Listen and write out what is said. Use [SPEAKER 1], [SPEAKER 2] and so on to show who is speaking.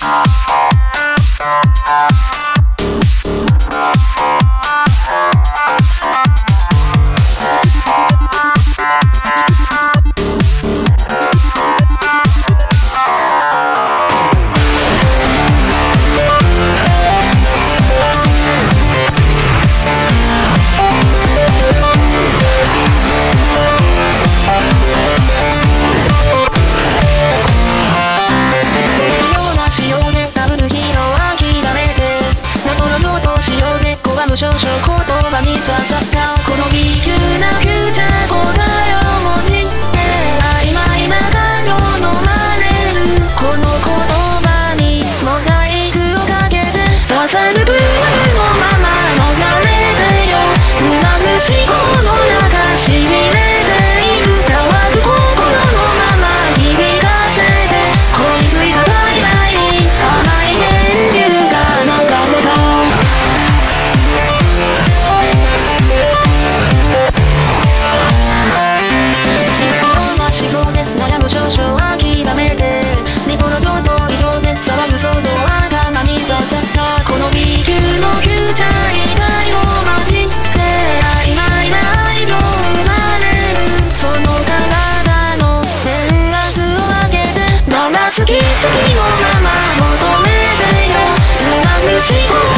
[SPEAKER 1] Ah! 少々言葉に刺さった次のまま求めてよ津波しよう